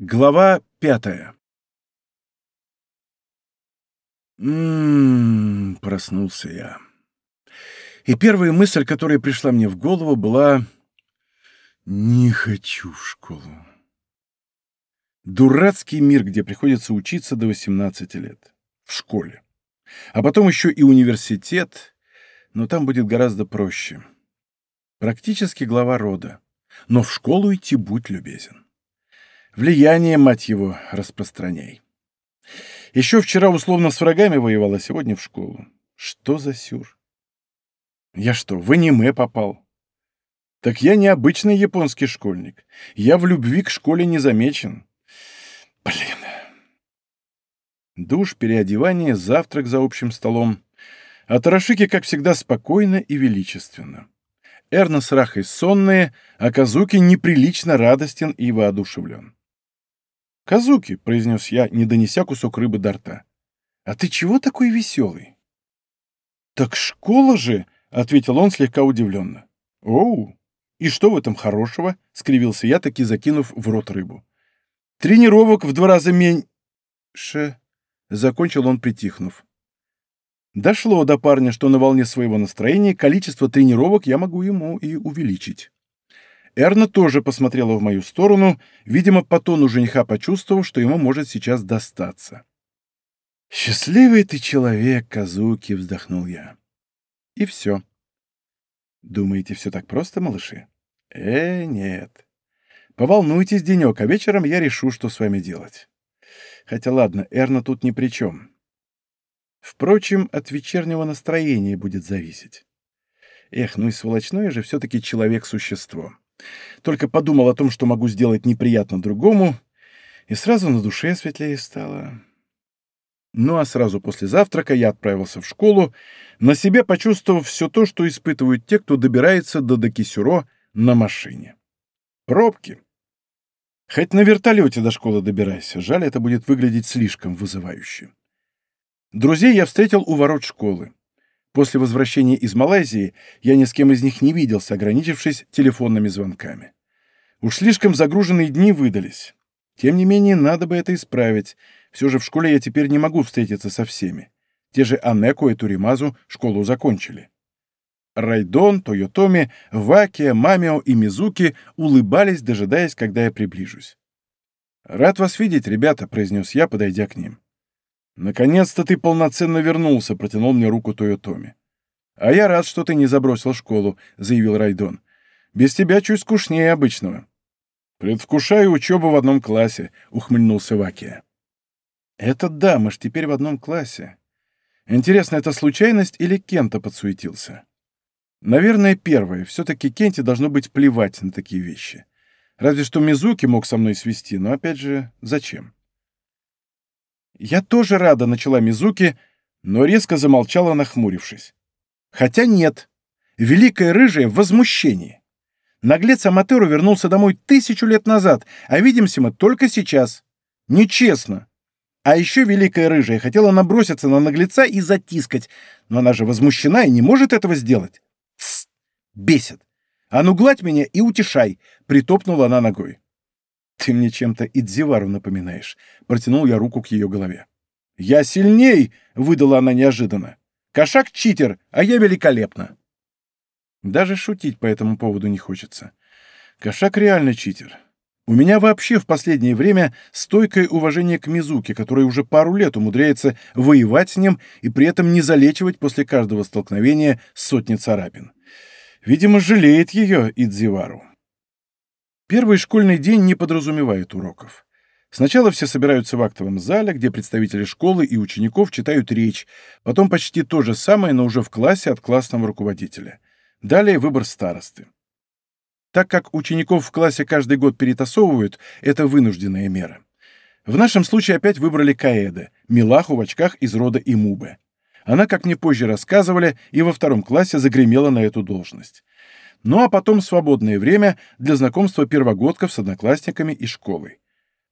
Глава пятая Ммм, проснулся я. И первая мысль, которая пришла мне в голову, была «Не хочу в школу». Дурацкий мир, где приходится учиться до 18 лет. В школе. А потом еще и университет, но там будет гораздо проще. Практически глава рода. Но в школу идти будь любезен. Влияние, мать его, распространяй. Еще вчера условно с врагами воевал, а сегодня в школу. Что за сюр? Я что, в аниме попал? Так я не обычный японский школьник. Я в любви к школе не замечен. Блин. Душ, переодевание, завтрак за общим столом. А Тарашики, как всегда, спокойно и величественно. Эрна с Рахой сонные, а Казуки неприлично радостен и воодушевлен. «Казуки», — произнес я, не донеся кусок рыбы до рта. «А ты чего такой веселый?» «Так школа же», — ответил он слегка удивленно. «Оу, и что в этом хорошего?» — скривился я, таки закинув в рот рыбу. «Тренировок в два раза мень...» «Ше...» — закончил он, притихнув. Дошло до парня, что на волне своего настроения количество тренировок я могу ему и увеличить. Эрна тоже посмотрела в мою сторону, видимо, по тону жениха почувствовав, что ему может сейчас достаться. «Счастливый ты человек, Казуки!» — вздохнул я. И все. Думаете, все так просто, малыши? Э, нет. Поволнуйтесь денек, а вечером я решу, что с вами делать. Хотя ладно, Эрна тут ни при чем. Впрочем, от вечернего настроения будет зависеть. Эх, ну и сволочное же все-таки человек-существо. Только подумал о том, что могу сделать неприятно другому, и сразу на душе светлее стало. Ну а сразу после завтрака я отправился в школу, на себе почувствовав все то, что испытывают те, кто добирается до Докисюро на машине. Пробки. Хоть на вертолете до школы добирайся, жаль, это будет выглядеть слишком вызывающе. Друзей я встретил у ворот школы. После возвращения из Малайзии я ни с кем из них не виделся, ограничившись телефонными звонками. Уж слишком загруженные дни выдались. Тем не менее, надо бы это исправить. Все же в школе я теперь не могу встретиться со всеми. Те же Анеко и Туримазу школу закончили. Райдон, Тойотоми, Вакия, Мамио и Мизуки улыбались, дожидаясь, когда я приближусь. «Рад вас видеть, ребята», — произнес я, подойдя к ним. «Наконец-то ты полноценно вернулся», — протянул мне руку Тойотоми. «А я рад, что ты не забросил школу», — заявил Райдон. «Без тебя чуть скучнее обычного». «Предвкушаю учебу в одном классе», — ухмыльнулся Вакия. «Это да, мы ж теперь в одном классе. Интересно, это случайность или Кента подсуетился?» «Наверное, первое. Все-таки Кенте должно быть плевать на такие вещи. Разве что Мизуки мог со мной свести, но опять же, зачем?» «Я тоже рада», — начала Мизуки, но резко замолчала, нахмурившись. «Хотя нет. Великая Рыжая в возмущении. Наглец Аматеру вернулся домой тысячу лет назад, а видимся мы только сейчас. Нечестно. А еще Великая Рыжая хотела наброситься на наглеца и затискать, но она же возмущена и не может этого сделать. Тсс! Бесит. А ну гладь меня и утешай!» — притопнула она ногой. «Ты мне чем-то Идзивару напоминаешь», — протянул я руку к ее голове. «Я сильней!» — выдала она неожиданно. «Кошак — читер, а я великолепна!» Даже шутить по этому поводу не хочется. Кошак реально читер. У меня вообще в последнее время стойкое уважение к Мизуке, который уже пару лет умудряется воевать с ним и при этом не залечивать после каждого столкновения сотни царапин. Видимо, жалеет ее Идзивару. Первый школьный день не подразумевает уроков. Сначала все собираются в актовом зале, где представители школы и учеников читают речь, потом почти то же самое, но уже в классе от классного руководителя. Далее выбор старосты. Так как учеников в классе каждый год перетасовывают, это вынужденная мера. В нашем случае опять выбрали Каэде, милаху в очках из рода Имубе. Она, как мне позже рассказывали, и во втором классе загремела на эту должность ну а потом свободное время для знакомства первогодков с одноклассниками и школой.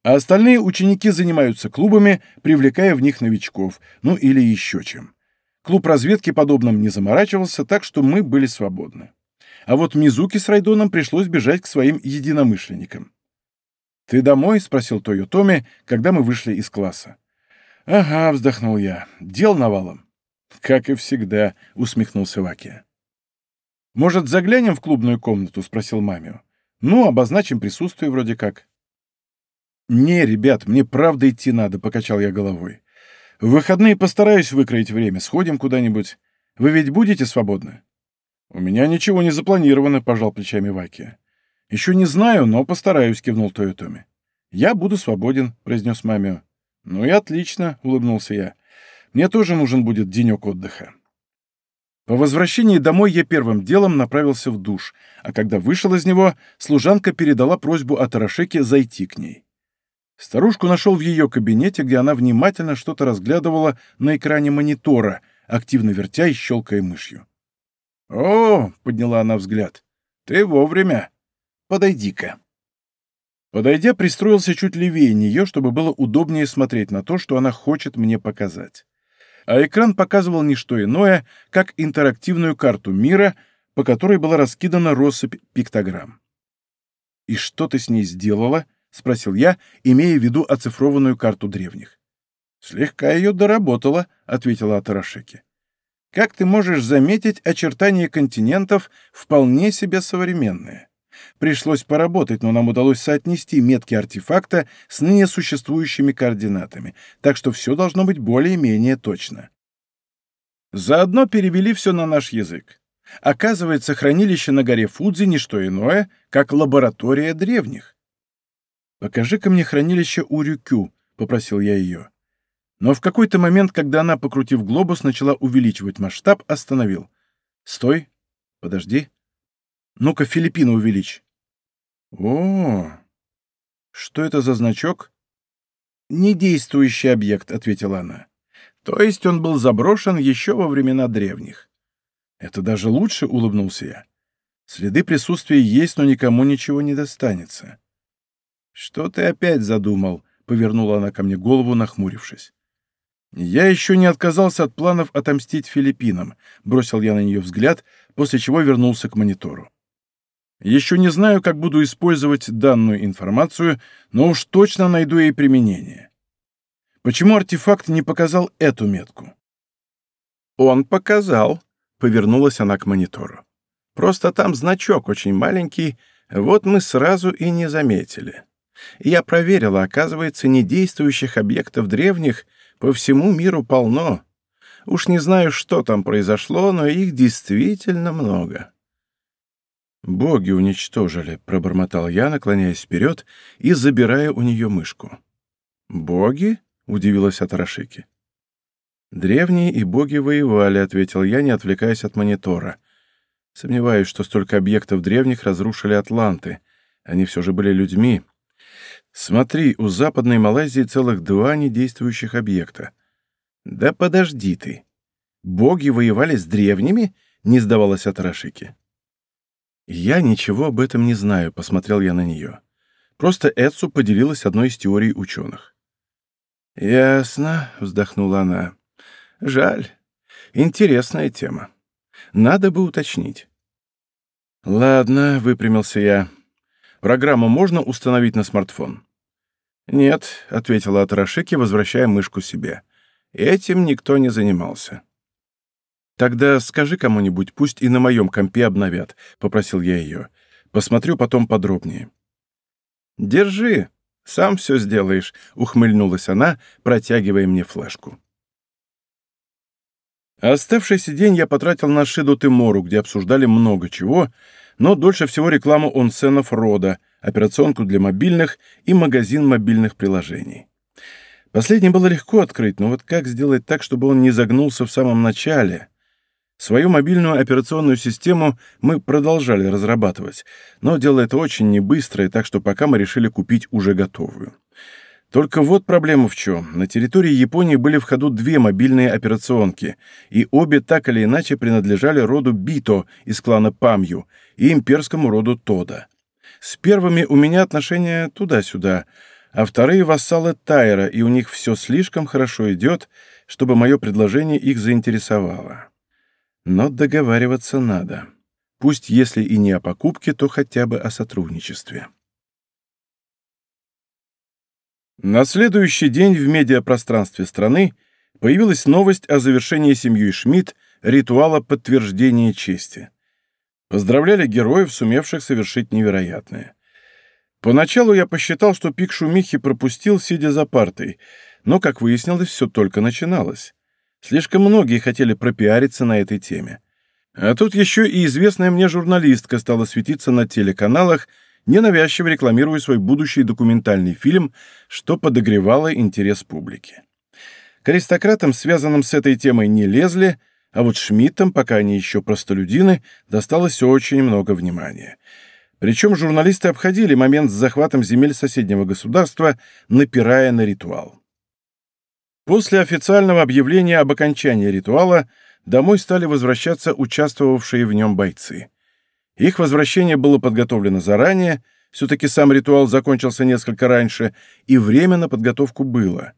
А остальные ученики занимаются клубами, привлекая в них новичков, ну или еще чем. Клуб разведки подобным не заморачивался, так что мы были свободны. А вот Мизуки с Райдоном пришлось бежать к своим единомышленникам. «Ты домой?» — спросил Тойо Томи, когда мы вышли из класса. «Ага», — вздохнул я, — «дел навалом». «Как и всегда», — усмехнулся Ваки. «Может, заглянем в клубную комнату?» — спросил Мамио. «Ну, обозначим присутствие вроде как». «Не, ребят, мне правда идти надо», — покачал я головой. «В выходные постараюсь выкроить время, сходим куда-нибудь. Вы ведь будете свободны?» «У меня ничего не запланировано», — пожал плечами Ваки. «Еще не знаю, но постараюсь», — кивнул Тойотоми. «Я буду свободен», — произнес Мамио. «Ну и отлично», — улыбнулся я. «Мне тоже нужен будет денек отдыха». По возвращении домой я первым делом направился в душ, а когда вышел из него, служанка передала просьбу от Арашеки зайти к ней. Старушку нашел в ее кабинете, где она внимательно что-то разглядывала на экране монитора, активно вертя и щелкая мышью. «О!» — подняла она взгляд. «Ты вовремя. Подойди-ка». Подойдя, пристроился чуть левее нее, чтобы было удобнее смотреть на то, что она хочет мне показать. А экран показывал не что иное, как интерактивную карту мира, по которой была раскидана россыпь пиктограмм. «И что ты с ней сделала?» — спросил я, имея в виду оцифрованную карту древних. «Слегка ее доработала», — ответила Атарашеки. «Как ты можешь заметить, очертания континентов вполне себе современные. Пришлось поработать, но нам удалось соотнести метки артефакта с ныне существующими координатами, так что все должно быть более-менее точно. Заодно перевели все на наш язык. Оказывается, хранилище на горе Фудзи — не что иное, как лаборатория древних. «Покажи-ка мне хранилище Урюкю», — попросил я ее. Но в какой-то момент, когда она, покрутив глобус, начала увеличивать масштаб, остановил. «Стой! Подожди. Ну-ка, Филиппины увеличь». «О, что это за значок?» «Недействующий объект», — ответила она. «То есть он был заброшен еще во времена древних». «Это даже лучше», — улыбнулся я. «Следы присутствия есть, но никому ничего не достанется». «Что ты опять задумал?» — повернула она ко мне голову, нахмурившись. «Я еще не отказался от планов отомстить Филиппинам», — бросил я на нее взгляд, после чего вернулся к монитору. «Еще не знаю, как буду использовать данную информацию, но уж точно найду ей применение. Почему артефакт не показал эту метку?» «Он показал», — повернулась она к монитору. «Просто там значок очень маленький, вот мы сразу и не заметили». Я проверила, оказывается, недействующих объектов древних по всему миру полно. Уж не знаю, что там произошло, но их действительно много. «Боги уничтожили», — пробормотал я, наклоняясь вперед и забирая у нее мышку. «Боги?» — удивилась Атарашики. «Древние и боги воевали», — ответил я, не отвлекаясь от монитора. «Сомневаюсь, что столько объектов древних разрушили атланты. Они все же были людьми». Смотри, у Западной Малайзии целых два недействующих объекта. Да подожди ты. Боги воевали с древними? Не сдавалась Атарашики. Я ничего об этом не знаю, посмотрел я на нее. Просто Эцу поделилась одной из теорий ученых. «Ясно», — вздохнула она. «Жаль. Интересная тема. Надо бы уточнить». «Ладно», — выпрямился я. «Программу можно установить на смартфон?» «Нет», — ответила Атарашики, возвращая мышку себе. «Этим никто не занимался». «Тогда скажи кому-нибудь, пусть и на моем компе обновят», — попросил я ее. «Посмотрю потом подробнее». «Держи, сам все сделаешь», — ухмыльнулась она, протягивая мне флешку. Оставшийся день я потратил на Шиду Тимору, где обсуждали много чего, но дольше всего рекламу онсенов рода, операционку для мобильных и магазин мобильных приложений. Последнее было легко открыть, но вот как сделать так, чтобы он не загнулся в самом начале? Свою мобильную операционную систему мы продолжали разрабатывать, но дело это очень небыстрое, так что пока мы решили купить уже готовую. Только вот проблема в чем. На территории Японии были в ходу две мобильные операционки, и обе так или иначе принадлежали роду Бито из клана Памью и имперскому роду Тода. С первыми у меня отношения туда-сюда, а вторые — вассалы Тайра, и у них все слишком хорошо идет, чтобы мое предложение их заинтересовало. Но договариваться надо. Пусть если и не о покупке, то хотя бы о сотрудничестве. На следующий день в медиапространстве страны появилась новость о завершении семьей Шмидт ритуала подтверждения чести. Поздравляли героев, сумевших совершить невероятное. Поначалу я посчитал, что пик шумихи пропустил, сидя за партой, но, как выяснилось, все только начиналось. Слишком многие хотели пропиариться на этой теме. А тут еще и известная мне журналистка стала светиться на телеканалах, ненавязчиво рекламируя свой будущий документальный фильм, что подогревало интерес публики. К аристократам, связанным с этой темой, не лезли, а вот Шмидтам, пока они еще простолюдины, досталось очень много внимания. Причем журналисты обходили момент с захватом земель соседнего государства, напирая на ритуал. После официального объявления об окончании ритуала домой стали возвращаться участвовавшие в нем бойцы. Их возвращение было подготовлено заранее, все-таки сам ритуал закончился несколько раньше, и время на подготовку было.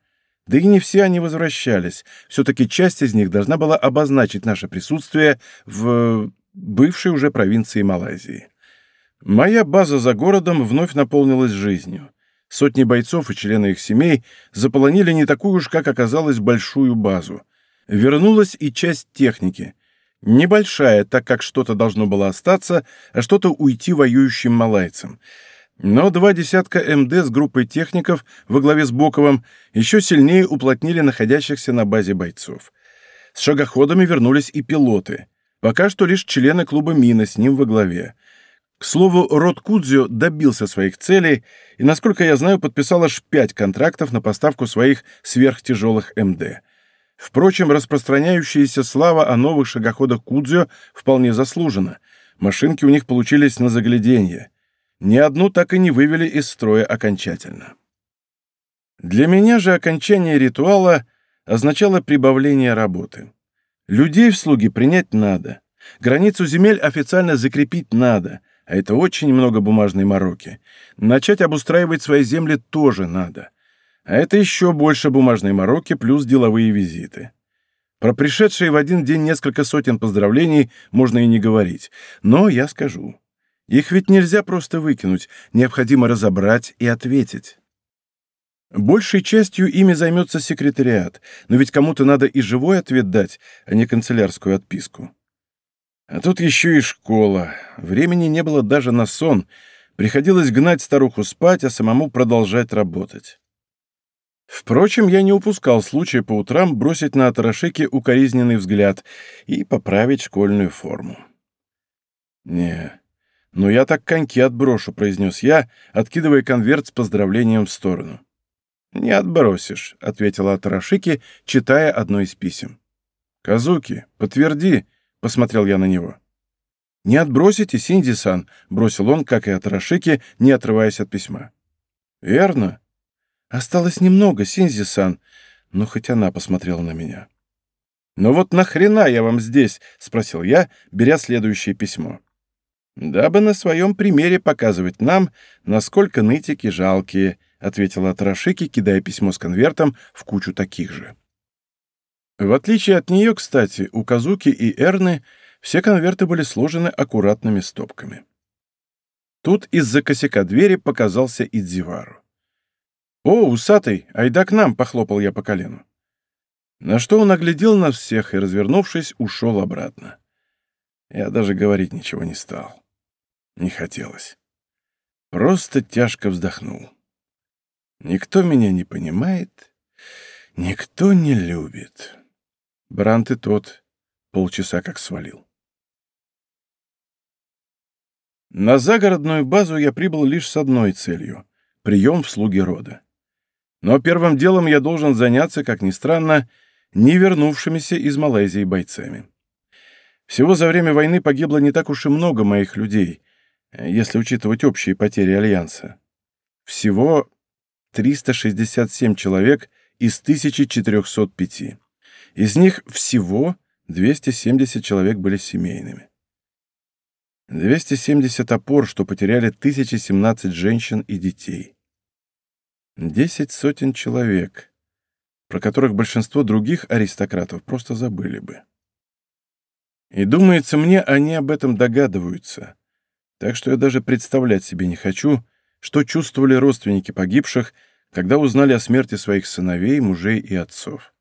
Да и не все они возвращались, все-таки часть из них должна была обозначить наше присутствие в бывшей уже провинции Малайзии. Моя база за городом вновь наполнилась жизнью. Сотни бойцов и члены их семей заполонили не такую уж, как оказалось, большую базу. Вернулась и часть техники. Небольшая, так как что-то должно было остаться, а что-то уйти воюющим малайцам. Но два десятка МД с группой техников во главе с Боковым еще сильнее уплотнили находящихся на базе бойцов. С шагоходами вернулись и пилоты. Пока что лишь члены клуба «Мина» с ним во главе. К слову, Род Кудзио добился своих целей и, насколько я знаю, подписал аж пять контрактов на поставку своих сверхтяжелых МД. Впрочем, распространяющаяся слава о новых шагоходах Кудзио вполне заслужена. Машинки у них получились на загляденье. Ни одну так и не вывели из строя окончательно. Для меня же окончание ритуала означало прибавление работы. Людей в слуги принять надо. Границу земель официально закрепить надо — а это очень много бумажной мороки. Начать обустраивать свои земли тоже надо. А это еще больше бумажной мороки плюс деловые визиты. Про пришедшие в один день несколько сотен поздравлений можно и не говорить, но я скажу. Их ведь нельзя просто выкинуть, необходимо разобрать и ответить. Большей частью ими займется секретариат, но ведь кому-то надо и живой ответ дать, а не канцелярскую отписку. А тут еще и школа. Времени не было даже на сон. Приходилось гнать старуху спать, а самому продолжать работать. Впрочем, я не упускал случая по утрам бросить на Атарашеке укоризненный взгляд и поправить школьную форму. «Не, ну я так коньки отброшу», — произнес я, откидывая конверт с поздравлением в сторону. «Не отбросишь», — ответила Атарашики, читая одно из писем. «Казуки, подтверди», — посмотрел я на него. «Не отбросите, Синди-сан», — бросил он, как и от Рашики, не отрываясь от письма. «Верно. Осталось немного, Синди-сан», но хоть она посмотрела на меня. «Ну вот нахрена я вам здесь?» — спросил я, беря следующее письмо. «Дабы на своем примере показывать нам, насколько нытики жалкие», — ответила Тарашики, кидая письмо с конвертом в кучу таких же. В отличие от нее, кстати, у Казуки и Эрны все конверты были сложены аккуратными стопками. Тут из-за косяка двери показался Идзивару. «О, усатый, айда к нам!» — похлопал я по колену. На что он оглядел нас всех и, развернувшись, ушел обратно. Я даже говорить ничего не стал. Не хотелось. Просто тяжко вздохнул. Никто меня не понимает, никто не любит. Брант и тот полчаса как свалил. На загородную базу я прибыл лишь с одной целью — прием в слуги рода. Но первым делом я должен заняться, как ни странно, не вернувшимися из Малайзии бойцами. Всего за время войны погибло не так уж и много моих людей, если учитывать общие потери Альянса. Всего 367 человек из 1405. Из них всего 270 человек были семейными. 270 опор, что потеряли 1017 женщин и детей. Десять сотен человек, про которых большинство других аристократов просто забыли бы. И думается мне, они об этом догадываются. Так что я даже представлять себе не хочу, что чувствовали родственники погибших, когда узнали о смерти своих сыновей, мужей и отцов.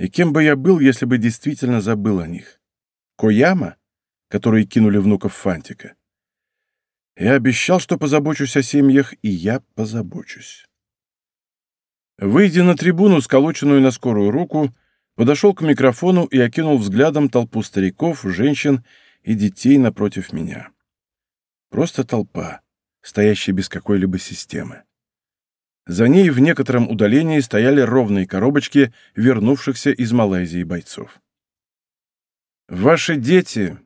И кем бы я был, если бы действительно забыл о них? Кояма, которые кинули внуков Фантика? Я обещал, что позабочусь о семьях, и я позабочусь. Выйдя на трибуну, сколоченную на скорую руку, подошел к микрофону и окинул взглядом толпу стариков, женщин и детей напротив меня. Просто толпа, стоящая без какой-либо системы. За ней в некотором удалении стояли ровные коробочки вернувшихся из Малайзии бойцов. «Ваши дети,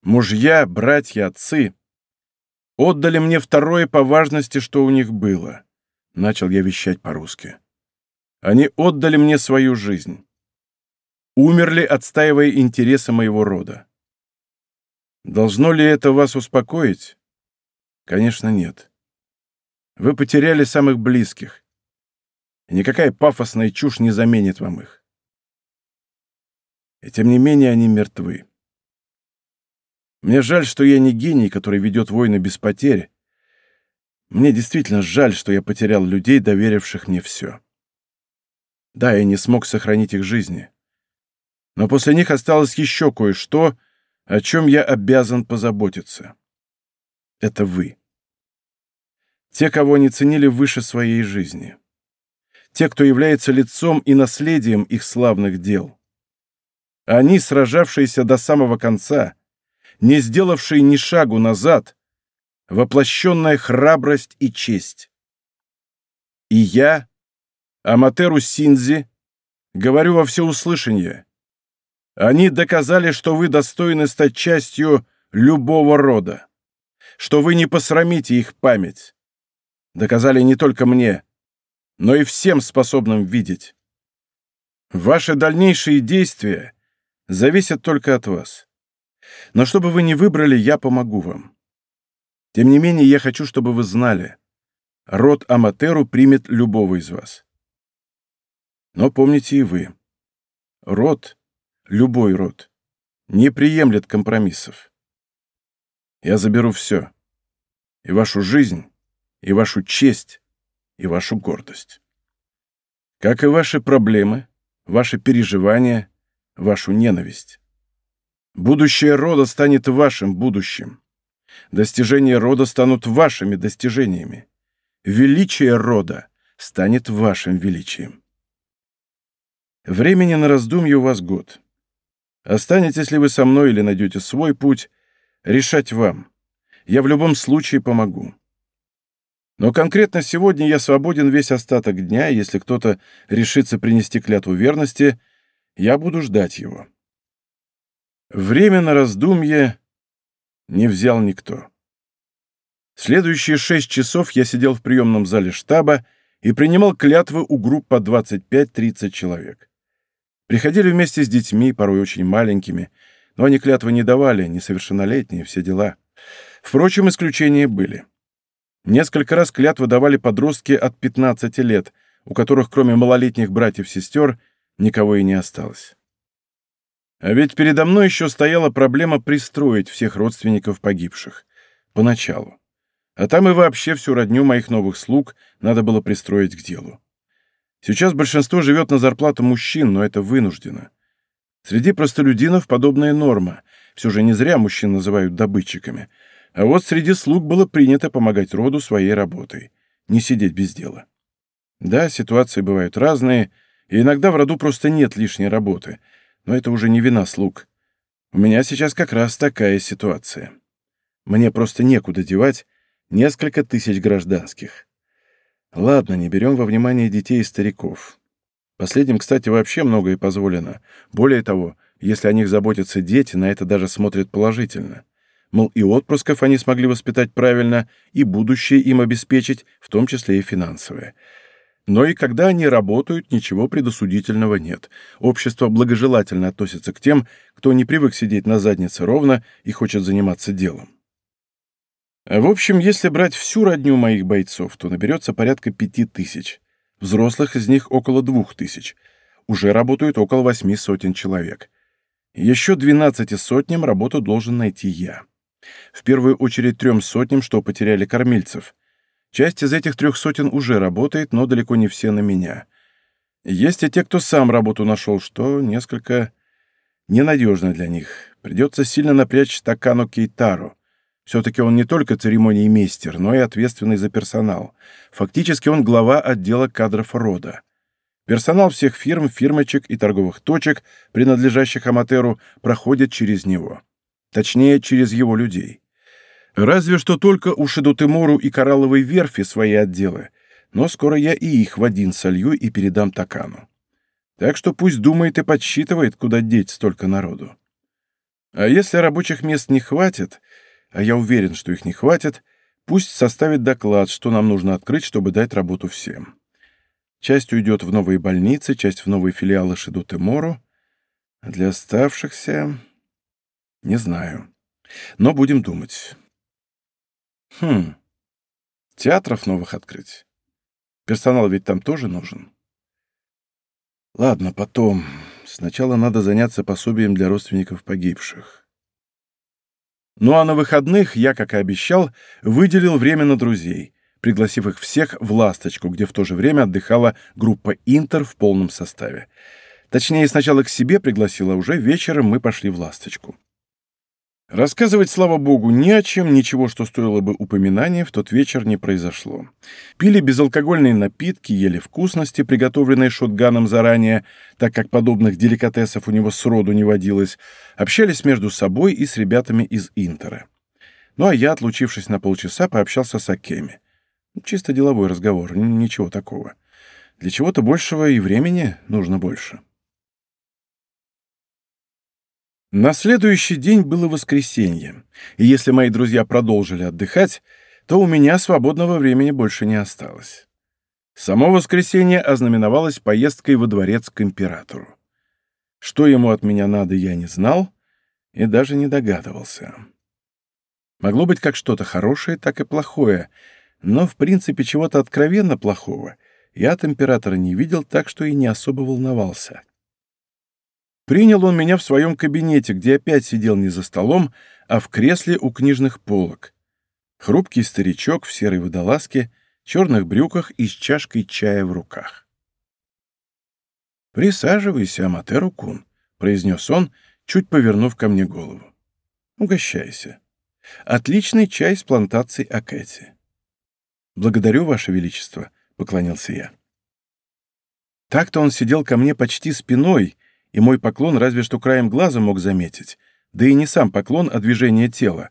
мужья, братья, отцы отдали мне второе по важности, что у них было», — начал я вещать по-русски. «Они отдали мне свою жизнь. Умерли, отстаивая интересы моего рода. Должно ли это вас успокоить? Конечно, нет. Вы потеряли самых близких. И никакая пафосная чушь не заменит вам их. И тем не менее они мертвы. Мне жаль, что я не гений, который ведет войны без потерь. Мне действительно жаль, что я потерял людей, доверивших мне все. Да, я не смог сохранить их жизни. Но после них осталось еще кое-что, о чем я обязан позаботиться. Это вы. Те, кого они ценили выше своей жизни. Те, кто является лицом и наследием их славных дел. Они, сражавшиеся до самого конца, не сделавшие ни шагу назад, воплощенная храбрость и честь. И я, Аматеру Синзи, говорю во всеуслышание. Они доказали, что вы достойны стать частью любого рода, что вы не посрамите их память, доказали не только мне, но и всем способным видеть. Ваши дальнейшие действия зависят только от вас. Но чтобы вы не выбрали, я помогу вам. Тем не менее, я хочу, чтобы вы знали, род Аматеру примет любого из вас. Но помните и вы, род, любой род, не приемлет компромиссов. Я заберу все, и вашу жизнь, и вашу честь, и вашу гордость. Как и ваши проблемы, ваши переживания, вашу ненависть. Будущее рода станет вашим будущим. Достижения рода станут вашими достижениями. Величие рода станет вашим величием. Времени на раздумье у вас год. Останетесь ли вы со мной или найдете свой путь, решать вам. Я в любом случае помогу. Но конкретно сегодня я свободен весь остаток дня, если кто-то решится принести клятву верности, я буду ждать его. Время на раздумье не взял никто. Следующие шесть часов я сидел в приемном зале штаба и принимал клятвы у групп по 25-30 человек. Приходили вместе с детьми, порой очень маленькими, но они клятвы не давали, несовершеннолетние, все дела. Впрочем, исключения были. Несколько раз клятвы давали подростки от 15 лет, у которых кроме малолетних братьев-сестер никого и не осталось. А ведь передо мной еще стояла проблема пристроить всех родственников погибших. Поначалу. А там и вообще всю родню моих новых слуг надо было пристроить к делу. Сейчас большинство живет на зарплату мужчин, но это вынуждено. Среди простолюдинов подобная норма. Все же не зря мужчин называют добытчиками — а вот среди слуг было принято помогать роду своей работой, не сидеть без дела. Да, ситуации бывают разные, и иногда в роду просто нет лишней работы, но это уже не вина слуг. У меня сейчас как раз такая ситуация. Мне просто некуда девать несколько тысяч гражданских. Ладно, не берем во внимание детей и стариков. Последним, кстати, вообще многое позволено. Более того, если о них заботятся дети, на это даже смотрят положительно мол, и отпрысков они смогли воспитать правильно, и будущее им обеспечить, в том числе и финансовое. Но и когда они работают, ничего предосудительного нет. Общество благожелательно относится к тем, кто не привык сидеть на заднице ровно и хочет заниматься делом. В общем, если брать всю родню моих бойцов, то наберется порядка пяти тысяч. Взрослых из них около двух тысяч. Уже работают около восьми сотен человек. Еще двенадцати сотням работу должен найти я. В первую очередь трем сотням, что потеряли кормильцев. Часть из этих трех сотен уже работает, но далеко не все на меня. Есть и те, кто сам работу нашел, что несколько ненадежно для них. Придется сильно напрячь Такану Кейтару. Все-таки он не только церемоний мейстер, но и ответственный за персонал. Фактически он глава отдела кадров рода. Персонал всех фирм, фирмочек и торговых точек, принадлежащих Аматеру, проходит через него. Точнее, через его людей. Разве что только у Шедутемору и Коралловой верфи свои отделы, но скоро я и их в один солью и передам Такану. Так что пусть думает и подсчитывает, куда деть столько народу. А если рабочих мест не хватит, а я уверен, что их не хватит, пусть составит доклад, что нам нужно открыть, чтобы дать работу всем. Часть уйдет в новые больницы, часть в новые филиалы Шедутемору, а для оставшихся... не знаю. Но будем думать. Хм. Театров новых открыть. Персонал ведь там тоже нужен. Ладно, потом. Сначала надо заняться пособием для родственников погибших. Ну а на выходных я, как и обещал, выделил время на друзей, пригласив их всех в «Ласточку», где в то же время отдыхала группа «Интер» в полном составе. Точнее, сначала к себе пригласила, уже вечером мы пошли в «Ласточку». Рассказывать, слава богу, ни о чем, ничего, что стоило бы упоминания, в тот вечер не произошло. Пили безалкогольные напитки, ели вкусности, приготовленные шотганом заранее, так как подобных деликатесов у него сроду не водилось, общались между собой и с ребятами из Интера. Ну а я, отлучившись на полчаса, пообщался с Акеми. Чисто деловой разговор, ничего такого. Для чего-то большего и времени нужно больше. На следующий день было воскресенье, и если мои друзья продолжили отдыхать, то у меня свободного времени больше не осталось. Само воскресенье ознаменовалось поездкой во дворец к императору. Что ему от меня надо, я не знал и даже не догадывался. Могло быть как что-то хорошее, так и плохое, но, в принципе, чего-то откровенно плохого я от императора не видел, так что и не особо волновался. Принял он меня в своем кабинете, где опять сидел не за столом, а в кресле у книжных полок. Хрупкий старичок в серой водолазке, черных брюках и с чашкой чая в руках. «Присаживайся, Аматеру-кун», — произнес он, чуть повернув ко мне голову. «Угощайся. Отличный чай с плантацией Акэти». «Благодарю, Ваше Величество», — поклонился я. Так-то он сидел ко мне почти спиной, и мой поклон разве что краем глаза мог заметить, да и не сам поклон, а движение тела,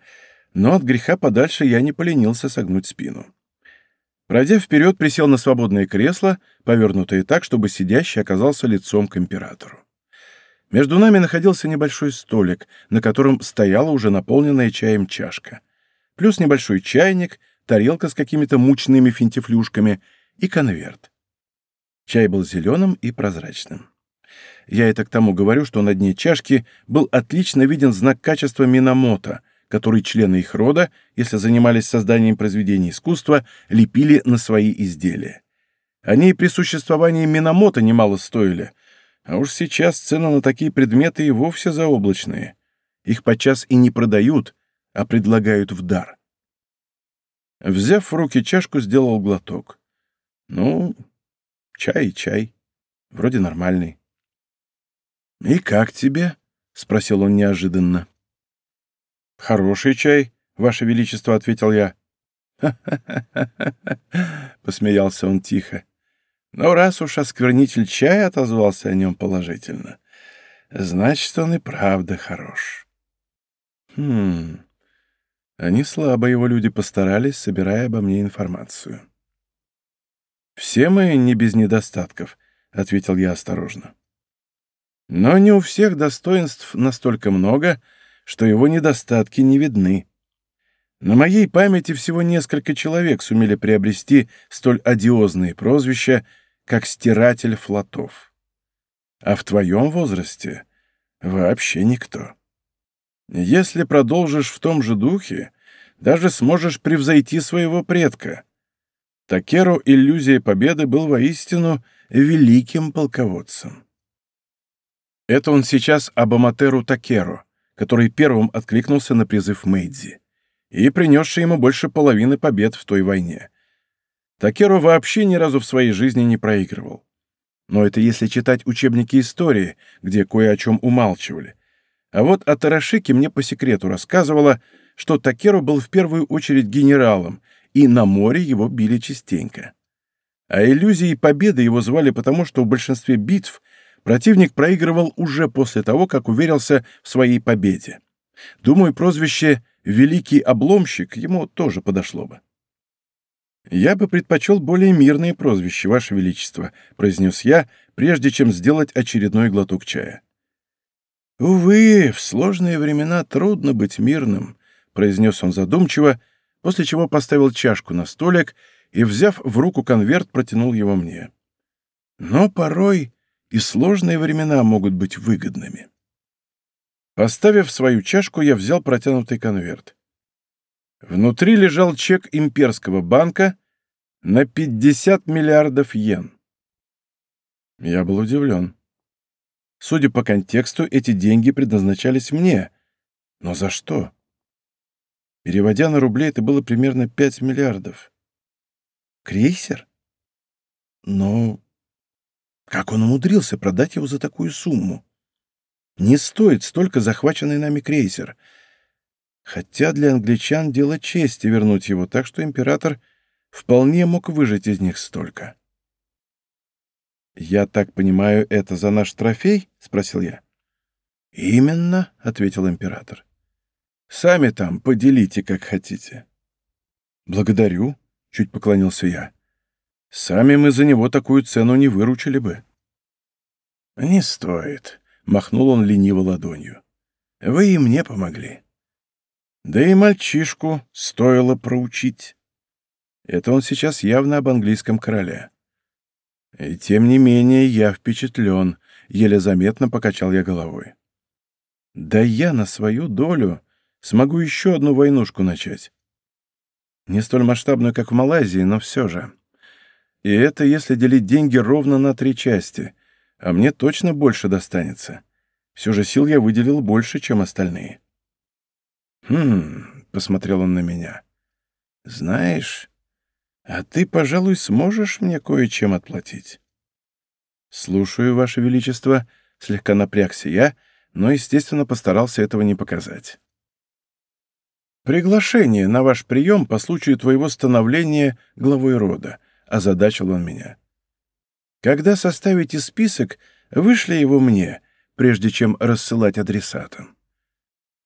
но от греха подальше я не поленился согнуть спину. Пройдя вперед, присел на свободное кресло, повернутое так, чтобы сидящий оказался лицом к императору. Между нами находился небольшой столик, на котором стояла уже наполненная чаем чашка, плюс небольшой чайник, тарелка с какими-то мучными финтифлюшками и конверт. Чай был зеленым и прозрачным. Я это к тому говорю, что на дне чашки был отлично виден знак качества Минамото, который члены их рода, если занимались созданием произведений искусства, лепили на свои изделия. Они и при существовании Минамото немало стоили, а уж сейчас цены на такие предметы и вовсе заоблачные. Их подчас и не продают, а предлагают в дар. Взяв в руки чашку, сделал глоток. Ну, чай и чай. Вроде нормальный. «И как тебе?» — спросил он неожиданно. «Хороший чай, Ваше Величество», — ответил я. «Ха-ха-ха-ха-ха!» — посмеялся он тихо. «Но раз уж осквернитель чая отозвался о нем положительно, значит, он и правда хорош». «Хм...» Они слабо его люди постарались, собирая обо мне информацию. «Все мы не без недостатков», — ответил я осторожно. Но не у всех достоинств настолько много, что его недостатки не видны. На моей памяти всего несколько человек сумели приобрести столь одиозные прозвища, как «стиратель флотов». А в твоем возрасте вообще никто. Если продолжишь в том же духе, даже сможешь превзойти своего предка. Такеру иллюзия победы был воистину великим полководцем. Это он сейчас об Аматеру Такеру, который первым откликнулся на призыв Мэйдзи и принесший ему больше половины побед в той войне. Такеро вообще ни разу в своей жизни не проигрывал. Но это если читать учебники истории, где кое о чем умалчивали. А вот о Тарашике мне по секрету рассказывала, что Такеро был в первую очередь генералом, и на море его били частенько. А иллюзией победы его звали потому, что в большинстве битв противник проигрывал уже после того, как уверился в своей победе. Думаю, прозвище «Великий обломщик» ему тоже подошло бы. «Я бы предпочел более мирные прозвища, Ваше Величество», — произнес я, прежде чем сделать очередной глоток чая. «Увы, в сложные времена трудно быть мирным», — произнес он задумчиво, после чего поставил чашку на столик и, взяв в руку конверт, протянул его мне. «Но порой и сложные времена могут быть выгодными». Поставив свою чашку, я взял протянутый конверт. Внутри лежал чек имперского банка на 50 миллиардов йен. Я был удивлен. Судя по контексту, эти деньги предназначались мне. Но за что? Переводя на рубли, это было примерно 5 миллиардов. Крейсер? Но как он умудрился продать его за такую сумму? Не стоит столько захваченный нами крейсер. Хотя для англичан дело чести вернуть его, так что император вполне мог выжать из них столько. «Я так понимаю, это за наш трофей?» — спросил я. «Именно», — ответил император. «Сами там поделите, как хотите». «Благодарю», — чуть поклонился я. «Сами мы за него такую цену не выручили бы». «Не стоит», — махнул он лениво ладонью. «Вы и мне помогли. Да и мальчишку стоило проучить». Это он сейчас явно об английском короле. И тем не менее я впечатлен, еле заметно покачал я головой. Да я на свою долю смогу еще одну войнушку начать. Не столь масштабную, как в Малайзии, но все же. И это если делить деньги ровно на три части, а мне точно больше достанется. Все же сил я выделил больше, чем остальные. «Хм...» — посмотрел он на меня. «Знаешь, а ты, пожалуй, сможешь мне кое-чем отплатить. Слушаю, Ваше Величество, слегка напрягся я, но, естественно, постарался этого не показать. Приглашение на ваш прием по случаю твоего становления главой рода, озадачил он меня. Когда составите список, вышли его мне, прежде чем рассылать адресатам.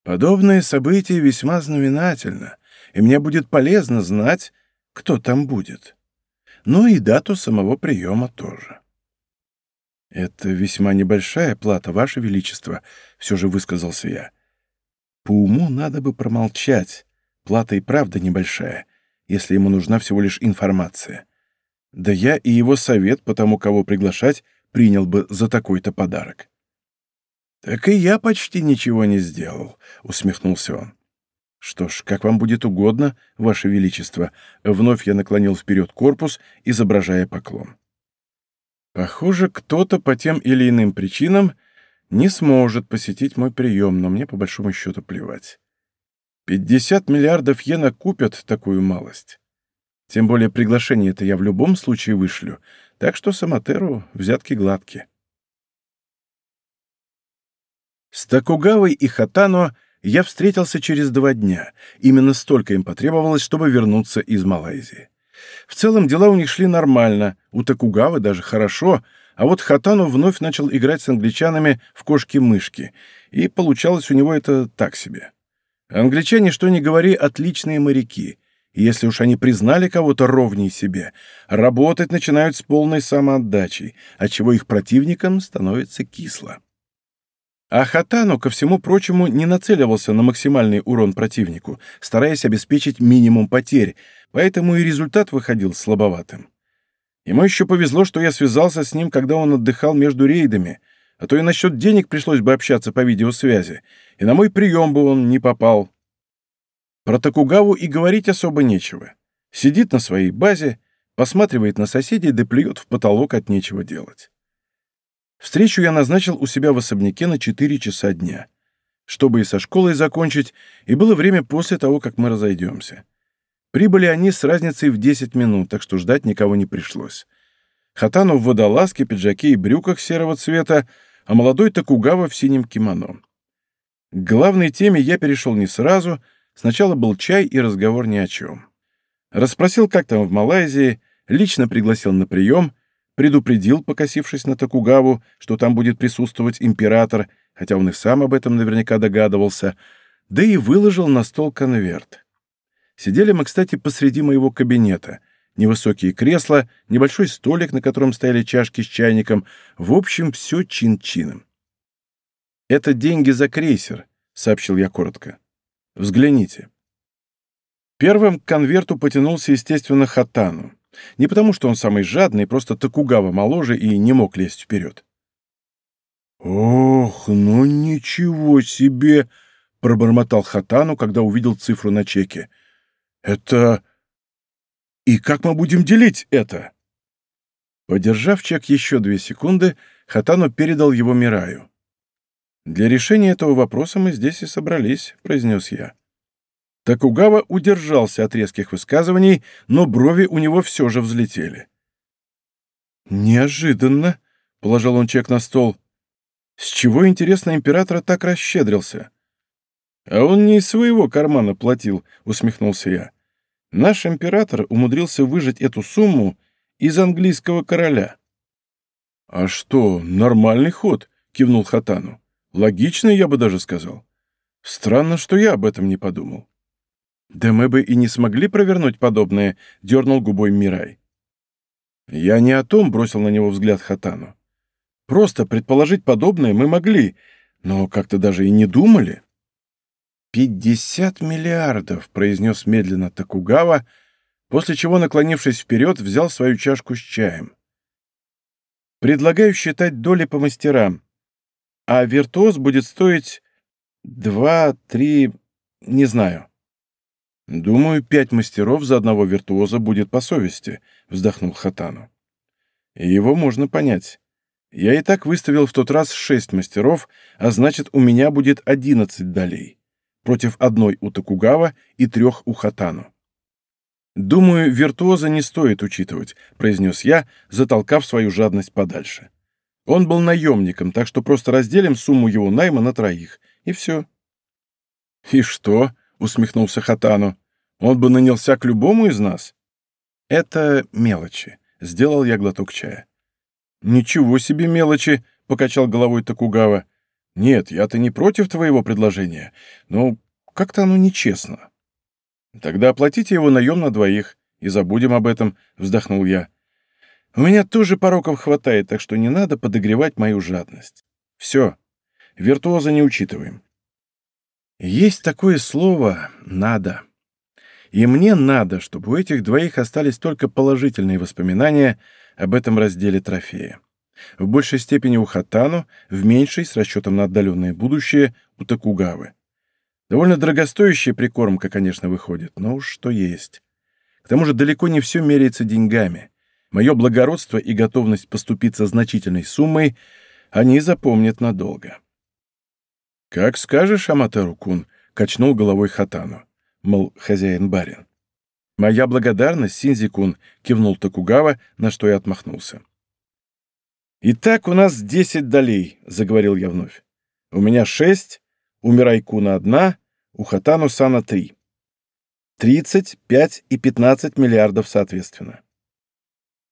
Подобное событие весьма знаменательно, и мне будет полезно знать, кто там будет. Ну и дату самого приема тоже. «Это весьма небольшая плата, Ваше Величество», — все же высказался я. «По уму надо бы промолчать. Плата и правда небольшая, если ему нужна всего лишь информация. Да я и его совет по тому, кого приглашать, принял бы за такой-то подарок». «Так и я почти ничего не сделал», — усмехнулся он. «Что ж, как вам будет угодно, Ваше Величество», — вновь я наклонил вперед корпус, изображая поклон. «Похоже, кто-то по тем или иным причинам не сможет посетить мой прием, но мне по большому счету плевать. Пятьдесят миллиардов йена купят такую малость. Тем более приглашение это я в любом случае вышлю, так что Самотеру взятки гладкие». С Токугавой и Хатано — я встретился через два дня. Именно столько им потребовалось, чтобы вернуться из Малайзии. В целом дела у них шли нормально, у Такугавы даже хорошо, а вот Хатану вновь начал играть с англичанами в кошки-мышки, и получалось у него это так себе. Англичане, что ни говори, отличные моряки, если уж они признали кого-то ровней себе, работать начинают с полной самоотдачей, отчего их противникам становится кисло. А Хатану, ко всему прочему, не нацеливался на максимальный урон противнику, стараясь обеспечить минимум потерь, поэтому и результат выходил слабоватым. Ему еще повезло, что я связался с ним, когда он отдыхал между рейдами, а то и насчет денег пришлось бы общаться по видеосвязи, и на мой прием бы он не попал. Про Токугаву и говорить особо нечего. Сидит на своей базе, посматривает на соседей да плюет в потолок от нечего делать. Встречу я назначил у себя в особняке на 4 часа дня, чтобы и со школой закончить, и было время после того, как мы разойдемся. Прибыли они с разницей в 10 минут, так что ждать никого не пришлось. Хатану в водолазке, пиджаке и брюках серого цвета, а молодой Токугава в синем кимоно. К главной теме я перешел не сразу, сначала был чай и разговор ни о чем. Расспросил, как там в Малайзии, лично пригласил на прием, предупредил, покосившись на Токугаву, что там будет присутствовать император, хотя он и сам об этом наверняка догадывался, да и выложил на стол конверт. Сидели мы, кстати, посреди моего кабинета. Невысокие кресла, небольшой столик, на котором стояли чашки с чайником. В общем, все чин-чином. «Это деньги за крейсер», — сообщил я коротко. «Взгляните». Первым к конверту потянулся, естественно, Хатану. Не потому, что он самый жадный, просто Токугава моложе и не мог лезть вперед. «Ох, ну ничего себе!» — пробормотал Хатану, когда увидел цифру на чеке. «Это... И как мы будем делить это?» Подержав чек еще две секунды, Хатану передал его Мираю. «Для решения этого вопроса мы здесь и собрались», — произнес я. Такугава удержался от резких высказываний, но брови у него все же взлетели. «Неожиданно», — положил он чек на стол. «С чего, интересно, император так расщедрился?» «А он не из своего кармана платил», — усмехнулся я. «Наш император умудрился выжать эту сумму из английского короля». «А что, нормальный ход?» — кивнул Хатану. «Логичный, я бы даже сказал. Странно, что я об этом не подумал». «Да мы бы и не смогли провернуть подобное», — дернул губой Мирай. «Я не о том», — бросил на него взгляд Хатану. «Просто предположить подобное мы могли, но как-то даже и не думали». «Пятьдесят миллиардов», — произнес медленно Токугава, после чего, наклонившись вперед, взял свою чашку с чаем. «Предлагаю считать доли по мастерам, а виртуоз будет стоить два, три, не знаю». «Думаю, пять мастеров за одного виртуоза будет по совести», — вздохнул Хатану. «Его можно понять. Я и так выставил в тот раз шесть мастеров, а значит, у меня будет одиннадцать долей. Против одной у Токугава и трех у Хатану. «Думаю, виртуоза не стоит учитывать», — произнес я, затолкав свою жадность подальше. «Он был наемником, так что просто разделим сумму его найма на троих, и все». «И что?» — усмехнулся Хатану. Он бы нанялся к любому из нас. Это мелочи. Сделал я глоток чая. Ничего себе мелочи, покачал головой Токугава. Нет, я-то не против твоего предложения, но как-то оно нечестно. Тогда оплатите его наем на двоих и забудем об этом, вздохнул я. У меня тоже пороков хватает, так что не надо подогревать мою жадность. Все, виртуоза не учитываем. Есть такое слово «надо». И мне надо, чтобы у этих двоих остались только положительные воспоминания об этом разделе трофея. В большей степени у Хатану, в меньшей, с расчетом на отдаленное будущее, у Токугавы. Довольно дорогостоящая прикормка, конечно, выходит, но уж что есть. К тому же далеко не все меряется деньгами. Мое благородство и готовность поступиться значительной суммой они запомнят надолго. «Как скажешь, Аматеру-кун», — качнул головой Хатану мол, хозяин-барин. «Моя благодарность, Синзикун», — кивнул Токугава, на что я отмахнулся. «Итак, у нас десять долей», — заговорил я вновь. «У меня шесть, у Мирайкуна одна, у Хатану-сана три. Тридцать, пять и пятнадцать миллиардов соответственно.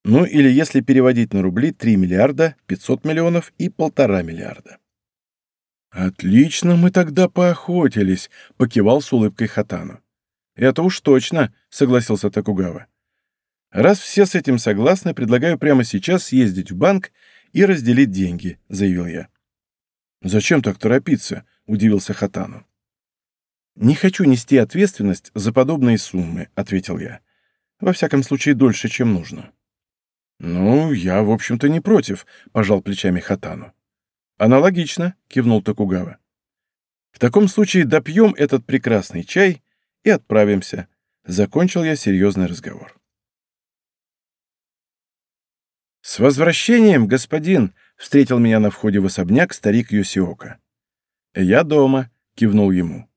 Ну или если переводить на рубли, три миллиарда, пятьсот миллионов и полтора миллиарда. «Отлично мы тогда поохотились», — покивал с улыбкой Хатану. «Это уж точно», — согласился Такугава. «Раз все с этим согласны, предлагаю прямо сейчас съездить в банк и разделить деньги», — заявил я. «Зачем так торопиться?» — удивился Хатану. «Не хочу нести ответственность за подобные суммы», — ответил я. «Во всяком случае, дольше, чем нужно». «Ну, я, в общем-то, не против», — пожал плечами Хатану. «Аналогично», — кивнул Токугава. «В таком случае допьем этот прекрасный чай и отправимся», — закончил я серьезный разговор. «С возвращением, господин!» — встретил меня на входе в особняк старик Юсиока. «Я дома», — кивнул ему.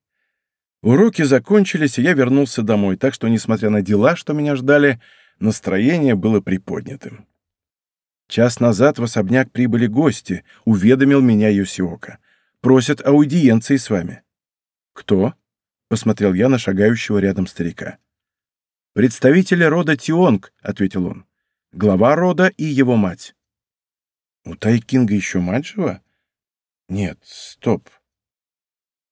Уроки закончились, и я вернулся домой, так что, несмотря на дела, что меня ждали, настроение было приподнятым. Час назад в особняк прибыли гости, уведомил меня Юсиока. Просят аудиенции с вами. Кто? Посмотрел я на шагающего рядом старика. Представители рода Тионг, ответил он. Глава рода и его мать. У Тайкинга еще мать жива? Нет, стоп.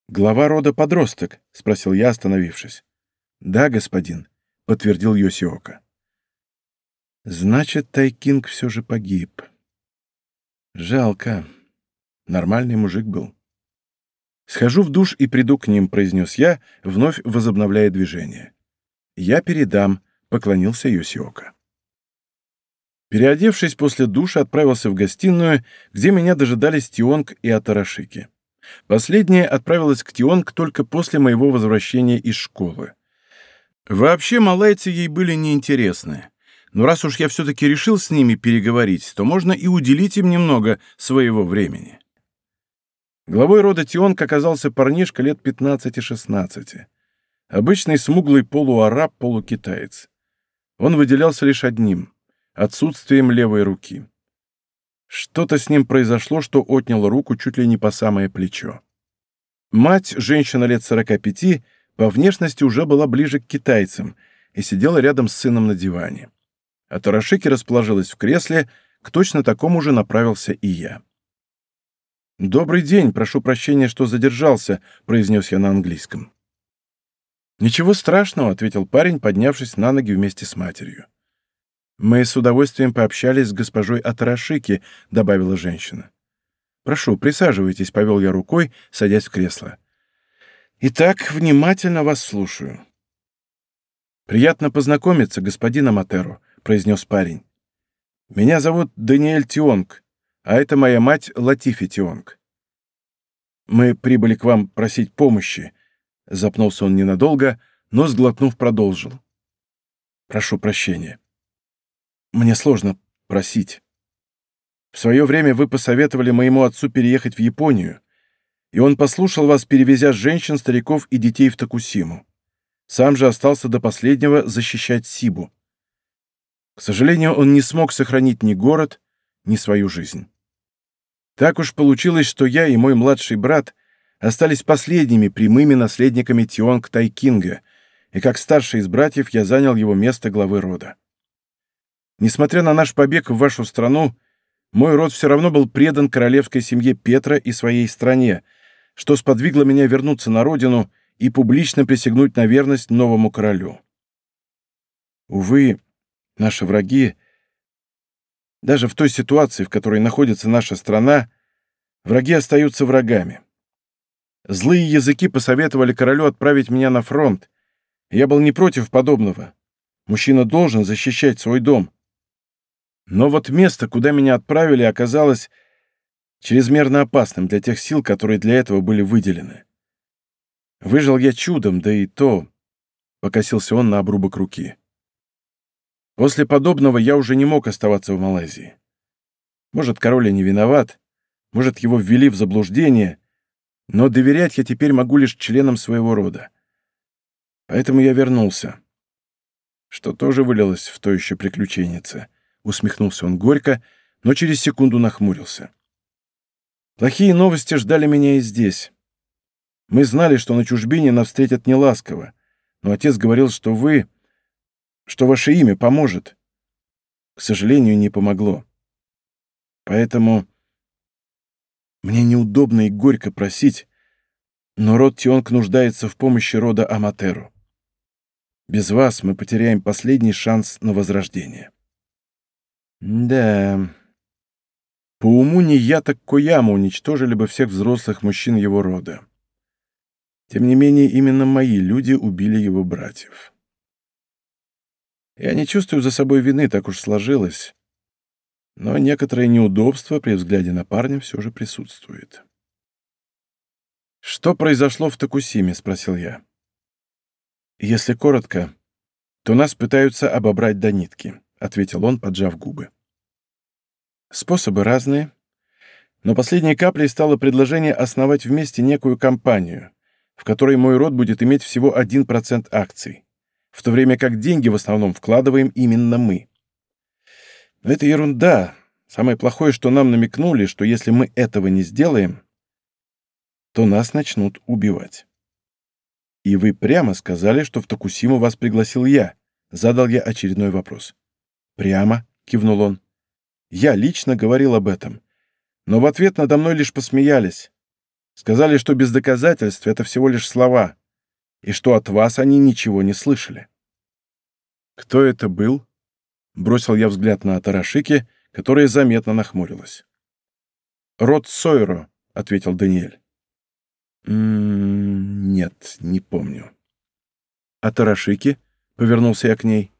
«Глава рода подросток?» — спросил я, остановившись. «Да, господин», — подтвердил Йосиока. «Значит, Тайкинг все же погиб. Жалко. Нормальный мужик был». «Схожу в душ и приду к ним», — произнес я, вновь возобновляя движение. «Я передам», — поклонился Йосиока. Переодевшись после душа, отправился в гостиную, где меня дожидались Тионг и Атарашики. Последняя отправилась к Тионг только после моего возвращения из школы. Вообще, малайцы ей были неинтересны. Но раз уж я все-таки решил с ними переговорить, то можно и уделить им немного своего времени. Главой рода Тионг оказался парнишка лет 15-16. Обычный смуглый полуараб, полукитаец. Он выделялся лишь одним — отсутствием левой руки. Что-то с ним произошло, что отняло руку чуть ли не по самое плечо. Мать, женщина лет 45, по внешности уже была ближе к китайцам и сидела рядом с сыном на диване. А Тарашики расположилась в кресле, к точно такому же направился и я. «Добрый день, прошу прощения, что задержался», — произнес я на английском. «Ничего страшного», — ответил парень, поднявшись на ноги вместе с матерью. «Мы с удовольствием пообщались с госпожой Атарашики», — добавила женщина. «Прошу, присаживайтесь», — повел я рукой, садясь в кресло. «Итак, внимательно вас слушаю». «Приятно познакомиться, господин Аматеро», — произнес парень. «Меня зовут Даниэль Тионг, а это моя мать Латифи Тионг. Мы прибыли к вам просить помощи», — запнулся он ненадолго, но, сглотнув, продолжил. «Прошу прощения». Мне сложно просить. В свое время вы посоветовали моему отцу переехать в Японию, и он послушал вас, перевезя женщин, стариков и детей в Токусиму. Сам же остался до последнего защищать Сибу. К сожалению, он не смог сохранить ни город, ни свою жизнь. Так уж получилось, что я и мой младший брат остались последними прямыми наследниками Тионг Тайкинга, и как старший из братьев я занял его место главы рода. Несмотря на наш побег в вашу страну, мой род все равно был предан королевской семье Петра и своей стране, что сподвигло меня вернуться на родину и публично присягнуть на верность новому королю. Увы, наши враги, даже в той ситуации, в которой находится наша страна, враги остаются врагами. Злые языки посоветовали королю отправить меня на фронт. Я был не против подобного. Мужчина должен защищать свой дом. Но вот место, куда меня отправили, оказалось чрезмерно опасным для тех сил, которые для этого были выделены. Выжил я чудом, да и то, — покосился он на обрубок руки. После подобного я уже не мог оставаться в Малайзии. Может, король и не виноват, может, его ввели в заблуждение, но доверять я теперь могу лишь членам своего рода. Поэтому я вернулся, что тоже вылилось в то еще приключеннице —— усмехнулся он горько, но через секунду нахмурился. «Плохие новости ждали меня и здесь. Мы знали, что на чужбине нас встретят неласково, но отец говорил, что вы... что ваше имя поможет. К сожалению, не помогло. Поэтому мне неудобно и горько просить, но род Тионг нуждается в помощи рода Аматеру. Без вас мы потеряем последний шанс на возрождение». Да. По уму не я, так Кояма уничтожили бы всех взрослых мужчин его рода. Тем не менее, именно мои люди убили его братьев. Я не чувствую за собой вины, так уж сложилось. Но некоторое неудобство при взгляде на парня все же присутствует. «Что произошло в Токусиме?» — спросил я. «Если коротко, то нас пытаются обобрать до нитки. — ответил он, поджав губы. «Способы разные, но последней каплей стало предложение основать вместе некую компанию, в которой мой род будет иметь всего 1% акций, в то время как деньги в основном вкладываем именно мы. Но это ерунда. Самое плохое, что нам намекнули, что если мы этого не сделаем, то нас начнут убивать. И вы прямо сказали, что в Токусиму вас пригласил я. Задал я очередной вопрос. Прямо, кивнул он. Я лично говорил об этом. Но в ответ надо мной лишь посмеялись. Сказали, что без доказательств это всего лишь слова, и что от вас они ничего не слышали. Кто это был? Бросил я взгляд на Атарашики, которая заметно нахмурилась. «Род Сойро», — ответил Даниэль. «М «М-м, нет не помню». «Атарашики?» — повернулся я к ней.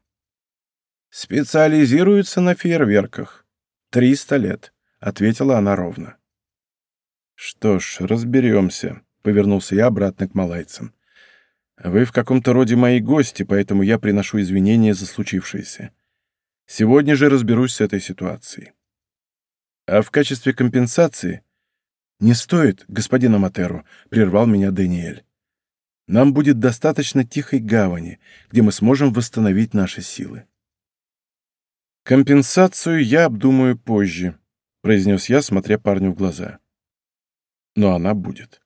«Специализируется на фейерверках. Триста лет», — ответила она ровно. «Что ж, разберемся», — повернулся я обратно к малайцам. «Вы в каком-то роде мои гости, поэтому я приношу извинения за случившееся. Сегодня же разберусь с этой ситуацией. А в качестве компенсации... Не стоит, господин Аматеру, прервал меня Даниэль. Нам будет достаточно тихой гавани, где мы сможем восстановить наши силы. Компенсацию я обдумаю позже, произнес я, смотря парню в глаза. Но она будет.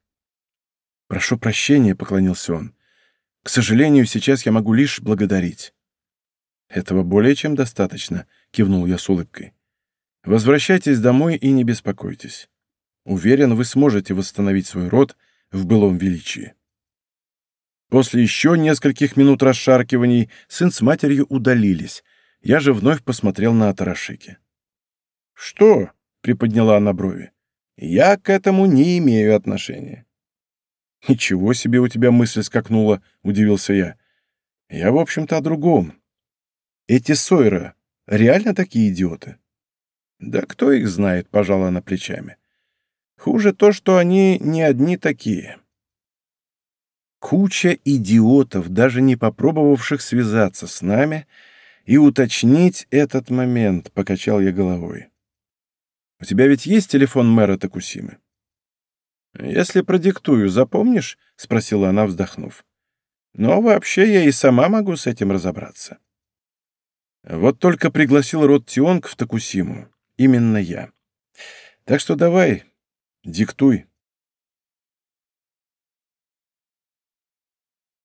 Прошу прощения, поклонился он. К сожалению, сейчас я могу лишь благодарить. «Этого более чем достаточно», — кивнул я с улыбкой. «Возвращайтесь домой и не беспокойтесь. Уверен, вы сможете восстановить свой род в былом величии». После еще нескольких минут расшаркиваний сын с матерью удалились. Я же вновь посмотрел на Атарашики. «Что?» — приподняла она брови. «Я к этому не имею отношения». «Ничего себе у тебя мысль скакнула», — удивился я. «Я, в общем-то, о другом. Эти Сойра реально такие идиоты? Да кто их знает, пожала она плечами. Хуже то, что они не одни такие. Куча идиотов, даже не попробовавших связаться с нами и уточнить этот момент, покачал я головой. У тебя ведь есть телефон мэра Такусимы? Если продиктую, запомнишь? спросила она, вздохнув. Но вообще я и сама могу с этим разобраться. Вот только пригласил род Тионг в Такусиму. Именно я. Так что давай, диктуй.